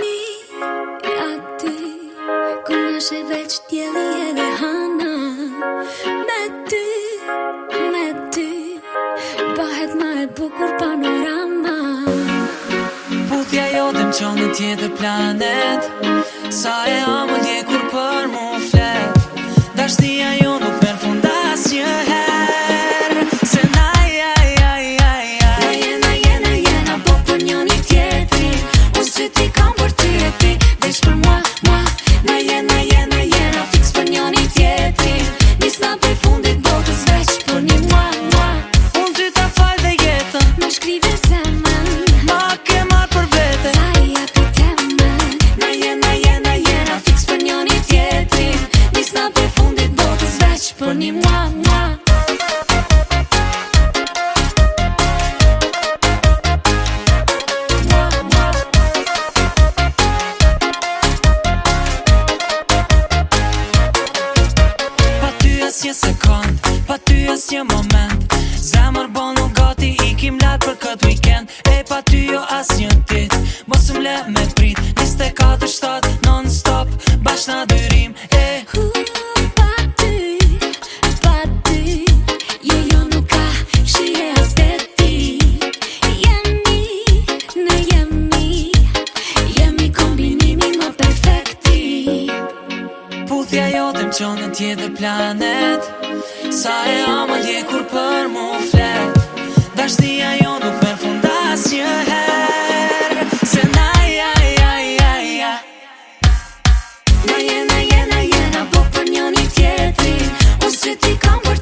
mi e aty Ku një shë veç tjeli e dhe hana Me ty, me ty Bahet ma e bukur panorama Puthja jo dëmë qonë në tjetër planet Sa e amë tjetër sekund Pa ty as një moment Zemër bonu gati I kim lakë për këtë weekend E pa ty jo as një tit Mosëm le me prit 24-7 non-stop Bash në dyrim E hu puthja jo të më qonë në tjetër planet Sa e amë kur për mu flet Da jo nuk me fundas një her Se na ja, ja, ja, ja Na jena, jena, jena, po për një një tjetri Ose ti kam për të